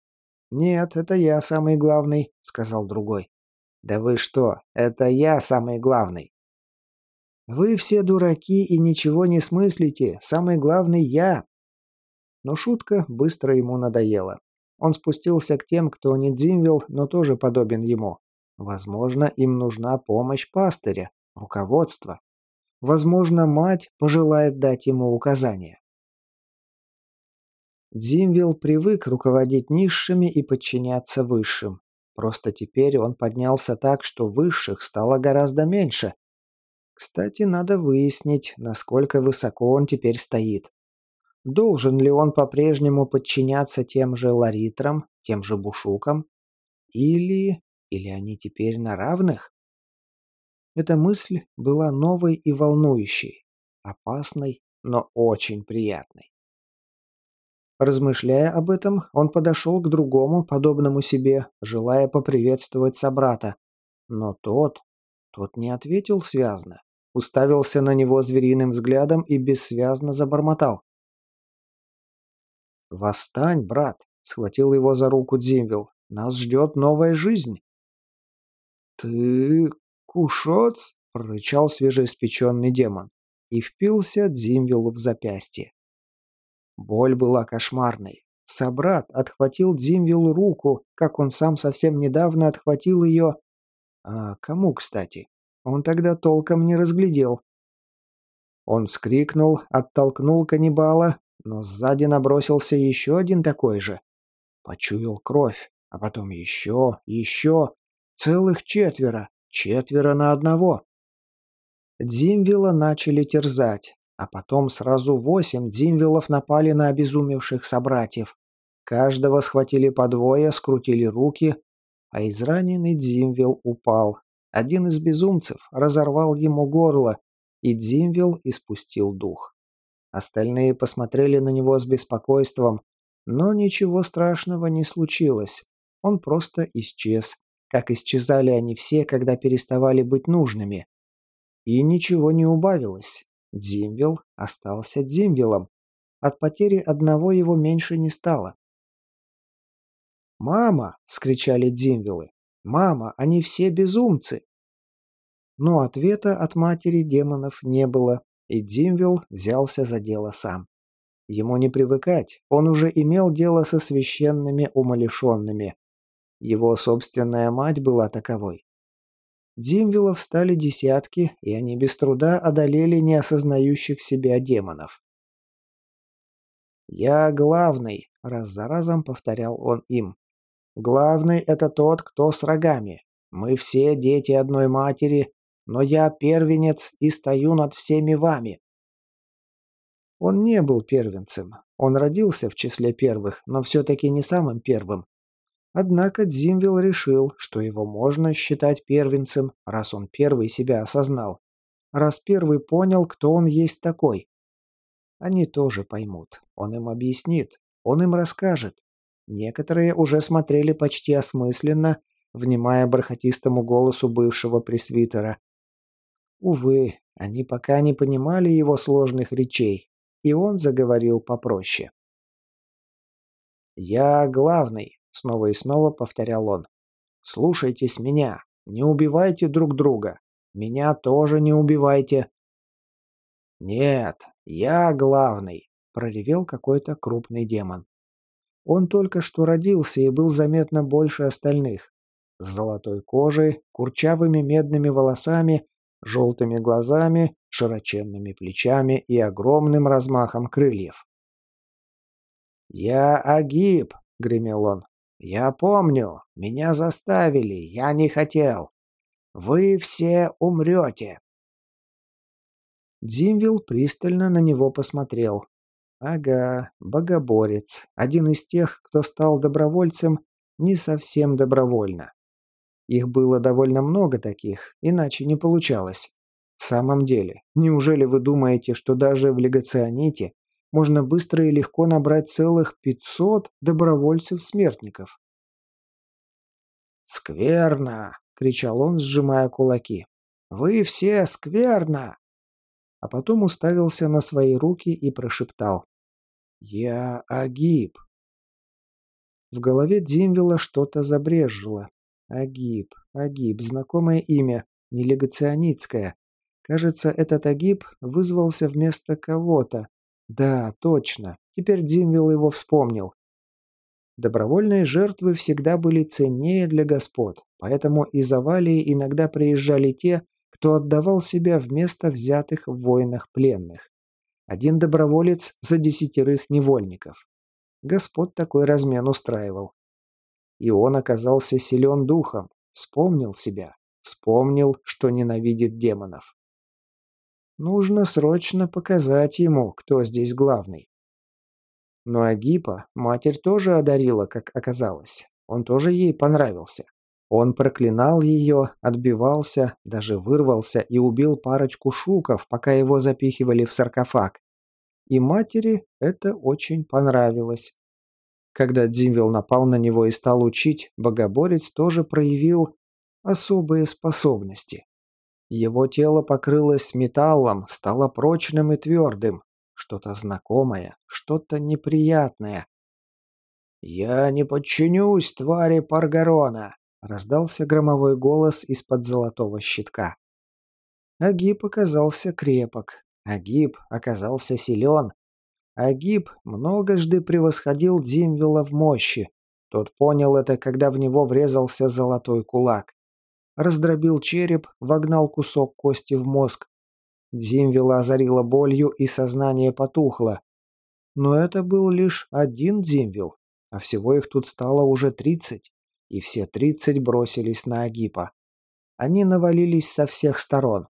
«Нет, это я самый главный», — сказал другой. «Да вы что, это я самый главный». «Вы все дураки и ничего не смыслите. Самый главный я». Но шутка быстро ему надоела. Он спустился к тем, кто не Дзимвил, но тоже подобен ему. Возможно, им нужна помощь пастыря, руководство. Возможно, мать пожелает дать ему указания. Дзимвил привык руководить низшими и подчиняться высшим. Просто теперь он поднялся так, что высших стало гораздо меньше. Кстати, надо выяснить, насколько высоко он теперь стоит. Должен ли он по-прежнему подчиняться тем же ларитрам, тем же бушукам? Или... или они теперь на равных? Эта мысль была новой и волнующей, опасной, но очень приятной. Размышляя об этом, он подошел к другому, подобному себе, желая поприветствовать собрата. Но тот... тот не ответил связно. Уставился на него звериным взглядом и бессвязно забормотал. «Восстань, брат!» — схватил его за руку Дзимвил. «Нас ждет новая жизнь!» «Ты кушоц?» — прорычал свежеиспеченный демон и впился Дзимвилу в запястье. Боль была кошмарной. Собрат отхватил Дзимвилу руку, как он сам совсем недавно отхватил ее... А кому, кстати? Он тогда толком не разглядел. Он вскрикнул, оттолкнул каннибала, но сзади набросился еще один такой же. Почуял кровь, а потом еще, еще. Целых четверо. Четверо на одного. Дзимвила начали терзать, а потом сразу восемь дзимвилов напали на обезумевших собратьев. Каждого схватили по двое, скрутили руки, а израненный дзимвил упал. Один из безумцев разорвал ему горло, и дзимвил испустил дух. Остальные посмотрели на него с беспокойством, но ничего страшного не случилось. Он просто исчез, как исчезали они все, когда переставали быть нужными. И ничего не убавилось. Дзимвил остался Дзимвилом. От потери одного его меньше не стало. «Мама!» — скричали Дзимвилы. «Мама, они все безумцы!» Но ответа от матери демонов не было, и Димвилл взялся за дело сам. Ему не привыкать, он уже имел дело со священными умалишенными. Его собственная мать была таковой. Димвиллов стали десятки, и они без труда одолели неосознающих себя демонов. «Я главный», — раз за разом повторял он им. «Главный — это тот, кто с рогами. Мы все дети одной матери, но я первенец и стою над всеми вами». Он не был первенцем. Он родился в числе первых, но все-таки не самым первым. Однако Дзимвил решил, что его можно считать первенцем, раз он первый себя осознал. Раз первый понял, кто он есть такой. Они тоже поймут. Он им объяснит. Он им расскажет. Некоторые уже смотрели почти осмысленно, внимая бархатистому голосу бывшего пресвитера. Увы, они пока не понимали его сложных речей, и он заговорил попроще. «Я главный», — снова и снова повторял он. «Слушайтесь меня, не убивайте друг друга. Меня тоже не убивайте». «Нет, я главный», — проревел какой-то крупный демон. Он только что родился и был заметно больше остальных. С золотой кожей, курчавыми медными волосами желтыми глазами, широченными плечами и огромным размахом крыльев. «Я Агиб!» — гремел он. «Я помню. Меня заставили. Я не хотел. Вы все умрете!» Димвил пристально на него посмотрел. Ага, богоборец. Один из тех, кто стал добровольцем не совсем добровольно. Их было довольно много таких, иначе не получалось. В самом деле, неужели вы думаете, что даже в легационите можно быстро и легко набрать целых 500 добровольцев-смертников? «Скверно!» — кричал он, сжимая кулаки. «Вы все скверно!» А потом уставился на свои руки и прошептал. «Я Агиб». В голове Димвела что-то забрежило. Агиб, Агиб, знакомое имя, нелегационитское. Кажется, этот Агиб вызвался вместо кого-то. Да, точно. Теперь Димвел его вспомнил. Добровольные жертвы всегда были ценнее для господ, поэтому из Авалии иногда приезжали те, кто отдавал себя вместо взятых в войнах пленных. Один доброволец за десятерых невольников. Господ такой размен устраивал. И он оказался силен духом, вспомнил себя, вспомнил, что ненавидит демонов. Нужно срочно показать ему, кто здесь главный. Но Агипа матерь тоже одарила, как оказалось. Он тоже ей понравился. Он проклинал ее, отбивался, даже вырвался и убил парочку шуков, пока его запихивали в саркофаг. И матери это очень понравилось. Когда Дзимвил напал на него и стал учить, богоборец тоже проявил особые способности. Его тело покрылось металлом, стало прочным и твердым. Что-то знакомое, что-то неприятное. «Я не подчинюсь твари Паргарона!» — раздался громовой голос из-под золотого щитка. Агиб оказался крепок. Агиб оказался силен. Агиб многожды превосходил Дзимвела в мощи. Тот понял это, когда в него врезался золотой кулак раздробил череп, вогнал кусок кости в мозг. Дзимвела озарила болью, и сознание потухло. Но это был лишь один Дзимвил, а всего их тут стало уже тридцать, и все тридцать бросились на Агипа. Они навалились со всех сторон.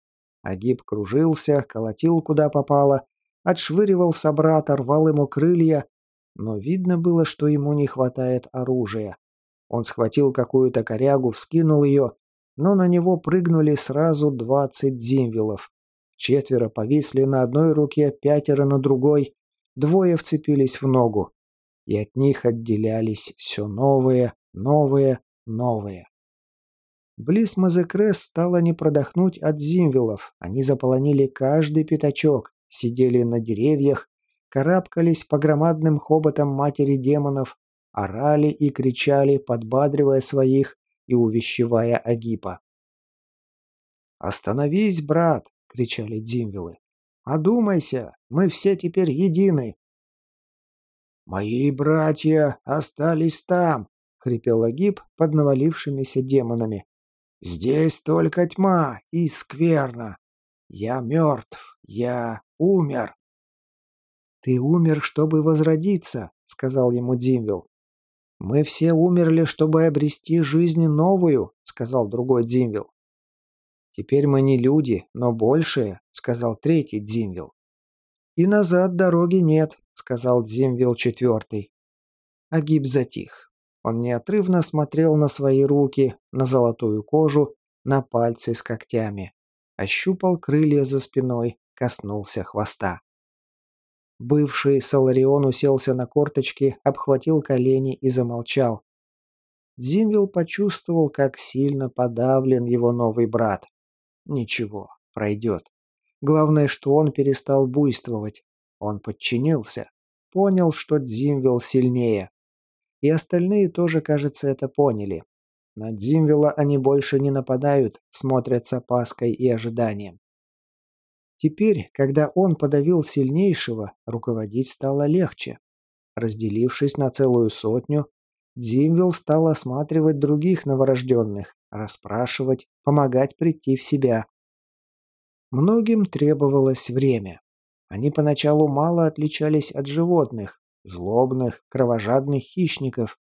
Агип кружился, колотил куда попало, отшвыривал собрата, рвал ему крылья, но видно было, что ему не хватает оружия. Он схватил какую-то корягу, вскинул ее, но на него прыгнули сразу двадцать дзимвилов. Четверо повисли на одной руке, пятеро на другой, двое вцепились в ногу. И от них отделялись все новые, новые, новые. Близ Мазекрес стало не продохнуть от зимвелов. Они заполонили каждый пятачок, сидели на деревьях, карабкались по громадным хоботам матери демонов, орали и кричали, подбадривая своих, и увещевая Агипа. «Остановись, брат!» — кричали Дзимвилы. «Одумайся! Мы все теперь едины!» «Мои братья остались там!» — хрипел Агип под навалившимися демонами. «Здесь только тьма и скверно! Я мертв! Я умер!» «Ты умер, чтобы возродиться!» — сказал ему Дзимвил. «Мы все умерли, чтобы обрести жизнь новую», — сказал другой Дзимвил. «Теперь мы не люди, но большие», — сказал третий Дзимвил. «И назад дороги нет», — сказал Дзимвил четвертый. Агиб затих. Он неотрывно смотрел на свои руки, на золотую кожу, на пальцы с когтями. Ощупал крылья за спиной, коснулся хвоста. Бывший Саларион уселся на корточки, обхватил колени и замолчал. Дзимвил почувствовал, как сильно подавлен его новый брат. Ничего, пройдет. Главное, что он перестал буйствовать. Он подчинился. Понял, что Дзимвил сильнее. И остальные тоже, кажется, это поняли. На Дзимвила они больше не нападают, смотрят с опаской и ожиданием. Теперь, когда он подавил сильнейшего, руководить стало легче. Разделившись на целую сотню, Дзимвилл стал осматривать других новорожденных, расспрашивать, помогать прийти в себя. Многим требовалось время. Они поначалу мало отличались от животных, злобных, кровожадных хищников.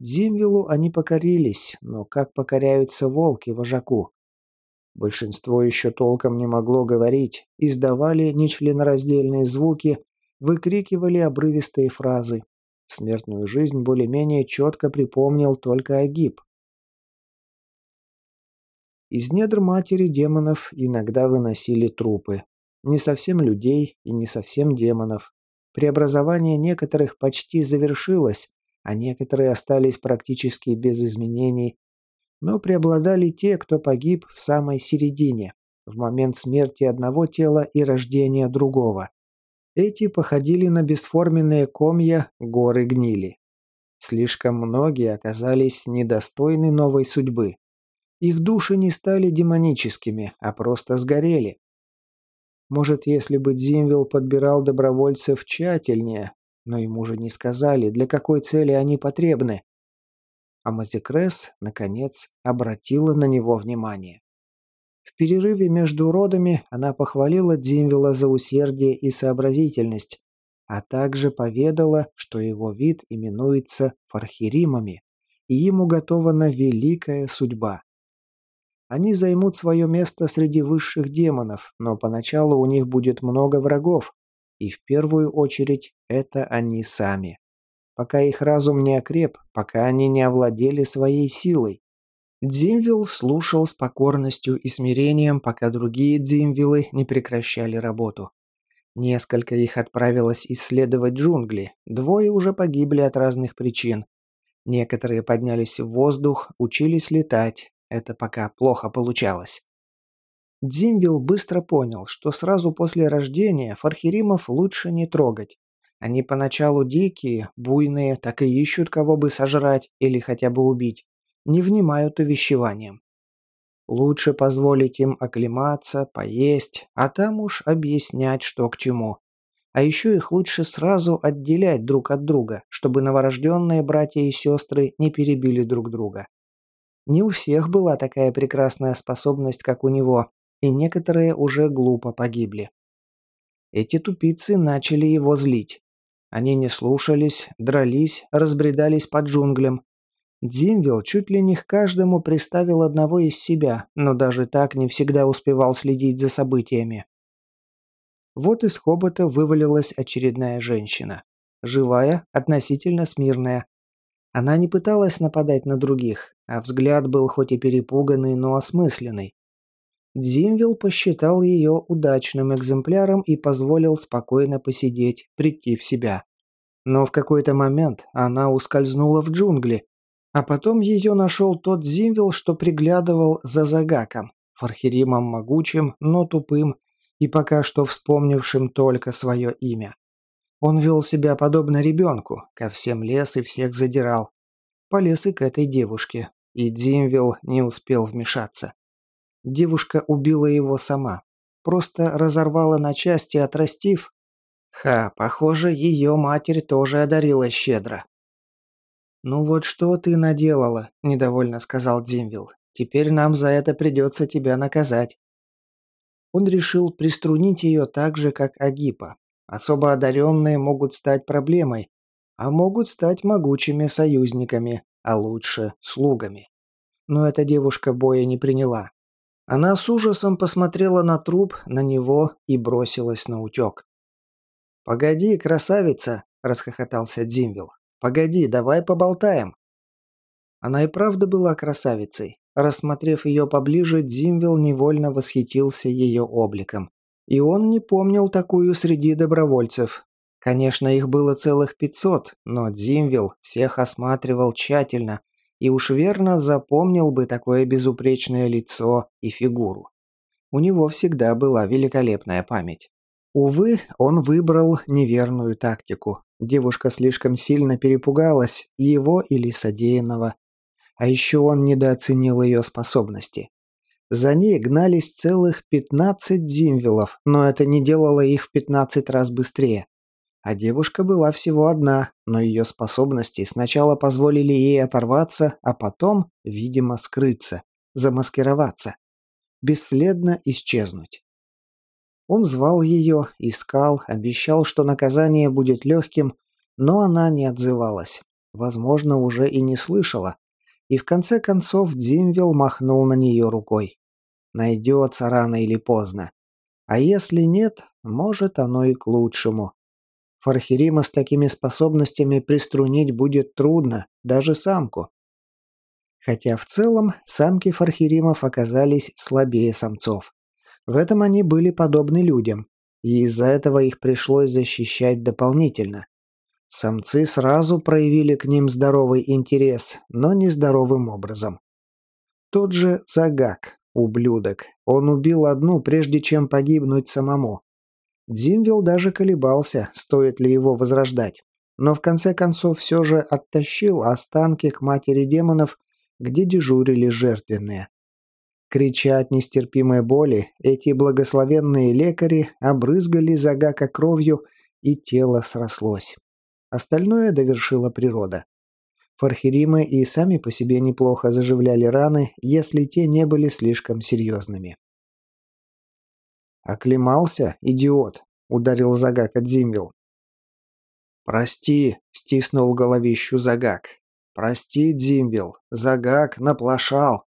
Зимвилу они покорились, но как покоряются волки вожаку? Большинство еще толком не могло говорить, издавали нечленораздельные звуки, выкрикивали обрывистые фразы. Смертную жизнь более-менее четко припомнил только Агиб. Из недр матери демонов иногда выносили трупы. Не совсем людей и не совсем демонов. Преобразование некоторых почти завершилось, а некоторые остались практически без изменений. Но преобладали те, кто погиб в самой середине, в момент смерти одного тела и рождения другого. Эти походили на бесформенные комья горы гнили. Слишком многие оказались недостойны новой судьбы. Их души не стали демоническими, а просто сгорели. Может, если бы Дзимвилл подбирал добровольцев тщательнее, но ему же не сказали, для какой цели они потребны. А Мазикрес, наконец, обратила на него внимание. В перерыве между родами она похвалила Дзимвила за усердие и сообразительность, а также поведала, что его вид именуется фархиримами, и ему уготована великая судьба. Они займут свое место среди высших демонов, но поначалу у них будет много врагов. И в первую очередь это они сами. Пока их разум не окреп, пока они не овладели своей силой. Дзимвилл слушал с покорностью и смирением, пока другие Дзимвиллы не прекращали работу. Несколько их отправилось исследовать джунгли, двое уже погибли от разных причин. Некоторые поднялись в воздух, учились летать, это пока плохо получалось. Дзимвил быстро понял, что сразу после рождения фархиримов лучше не трогать. Они поначалу дикие, буйные, так и ищут кого бы сожрать или хотя бы убить. Не внимают увещеваниям. Лучше позволить им оклематься, поесть, а там уж объяснять, что к чему. А еще их лучше сразу отделять друг от друга, чтобы новорожденные братья и сестры не перебили друг друга. Не у всех была такая прекрасная способность, как у него, и некоторые уже глупо погибли. Эти тупицы начали его злить. Они не слушались, дрались, разбредались по джунглям. Дзимвилл чуть ли не к каждому приставил одного из себя, но даже так не всегда успевал следить за событиями. Вот из хобота вывалилась очередная женщина. Живая, относительно смирная. Она не пыталась нападать на других, а взгляд был хоть и перепуганный, но осмысленный. Дзимвилл посчитал ее удачным экземпляром и позволил спокойно посидеть, прийти в себя. Но в какой-то момент она ускользнула в джунгли, а потом ее нашел тот Зимвилл, что приглядывал за Загаком, фархиримом могучим, но тупым, и пока что вспомнившим только свое имя. Он вел себя подобно ребенку, ко всем лес и всех задирал. Полез и к этой девушке, и Димвилл не успел вмешаться. Девушка убила его сама. Просто разорвала на части, отрастив. Ха, похоже, ее матерь тоже одарила щедро. «Ну вот что ты наделала?» – недовольно сказал Димвилл. «Теперь нам за это придется тебя наказать». Он решил приструнить ее так же, как Агипа. Особо одаренные могут стать проблемой, а могут стать могучими союзниками, а лучше слугами. Но эта девушка боя не приняла. Она с ужасом посмотрела на труп, на него и бросилась на утек. «Погоди, красавица!» – расхохотался Дзимвил. «Погоди, давай поболтаем!» Она и правда была красавицей. Рассмотрев ее поближе, Дзимвил невольно восхитился ее обликом. И он не помнил такую среди добровольцев. Конечно, их было целых пятьсот, но Дзимвил всех осматривал тщательно и уж верно запомнил бы такое безупречное лицо и фигуру. У него всегда была великолепная память. Увы, он выбрал неверную тактику. Девушка слишком сильно перепугалась его или содеянного. А еще он недооценил ее способности. За ней гнались целых 15 дзимвелов, но это не делало их в 15 раз быстрее. А девушка была всего одна, но ее способности сначала позволили ей оторваться, а потом, видимо, скрыться, замаскироваться. Бесследно исчезнуть. Он звал ее, искал, обещал, что наказание будет легким, но она не отзывалась. Возможно, уже и не слышала. И в конце концов Димвилл махнул на нее рукой. Найдется рано или поздно. А если нет, может оно и к лучшему. Фархирима с такими способностями приструнить будет трудно, даже самку. Хотя в целом самки фархиримов оказались слабее самцов. В этом они были подобны людям, и из-за этого их пришлось защищать дополнительно. Самцы сразу проявили к ним здоровый интерес, но нездоровым образом. Тот же Загак, ублюдок, он убил одну, прежде чем погибнуть самому. Дзимвилл даже колебался, стоит ли его возрождать, но в конце концов все же оттащил останки к матери демонов, где дежурили жертвенные. Крича от нестерпимой боли, эти благословенные лекари обрызгали Загака кровью, и тело срослось. Остальное довершила природа. Фархиримы и сами по себе неплохо заживляли раны, если те не были слишком серьезными. «Оклемался, идиот!» — ударил Загак от Зимвил. «Прости!» — стиснул головищу Загак. «Прости, Дзимвил, Загак наплошал!»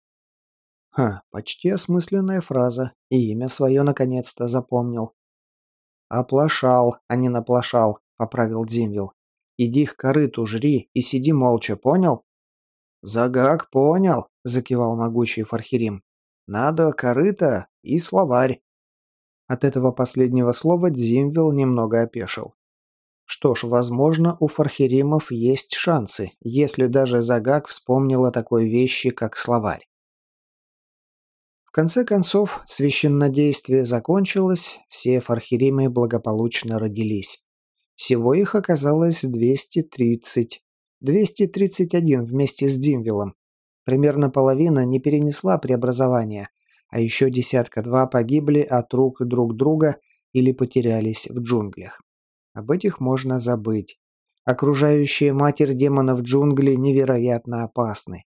Ха, почти осмысленная фраза, и имя свое наконец-то запомнил. «Оплошал, а не наплошал», — поправил Дзимвил. «Иди к корыту жри и сиди молча, понял?» «Загак понял», — закивал могучий Фархирим. «Надо корыто и словарь». От этого последнего слова Дзимвил немного опешил. Что ж, возможно, у фархеримов есть шансы, если даже Загак вспомнил о такой вещи, как словарь. В конце концов, священнодействие закончилось, все фархеримы благополучно родились. Всего их оказалось 230. 231 вместе с Димвиллом. Примерно половина не перенесла преобразования, а еще десятка-два погибли от рук друг друга или потерялись в джунглях. Об этих можно забыть. Окружающие матерь демонов джунгли невероятно опасны.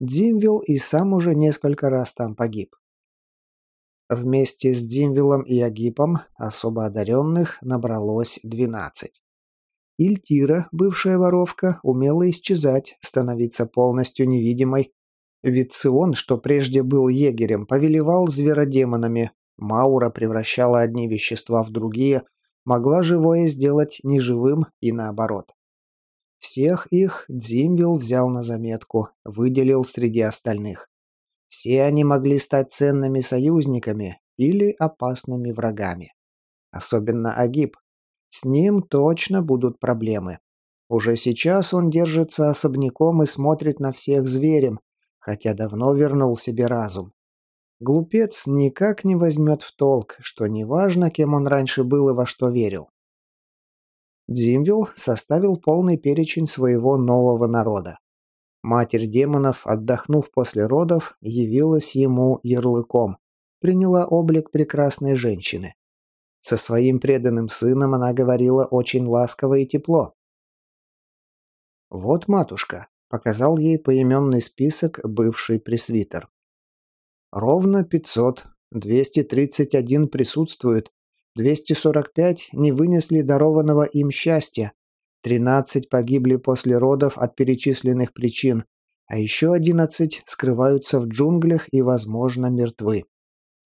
Димвилл и сам уже несколько раз там погиб. Вместе с Димвиллом и Агипом особо одаренных набралось 12. Ильтира, бывшая воровка, умела исчезать, становиться полностью невидимой Вицион, что прежде был егерем, повелевал зверодемонами. Маура превращала одни вещества в другие, могла живое сделать неживым и наоборот. Всех их Дзимвил взял на заметку, выделил среди остальных. Все они могли стать ценными союзниками или опасными врагами. Особенно Агиб. С ним точно будут проблемы. Уже сейчас он держится особняком и смотрит на всех зверем, хотя давно вернул себе разум. Глупец никак не возьмет в толк, что неважно, кем он раньше был и во что верил. Дзимвилл составил полный перечень своего нового народа. Матерь демонов, отдохнув после родов, явилась ему ярлыком, приняла облик прекрасной женщины. Со своим преданным сыном она говорила очень ласково и тепло. «Вот, матушка, Показал ей поименный список бывший пресвитер. Ровно 500, 231 присутствуют, 245 не вынесли дарованного им счастья, 13 погибли после родов от перечисленных причин, а еще 11 скрываются в джунглях и, возможно, мертвы.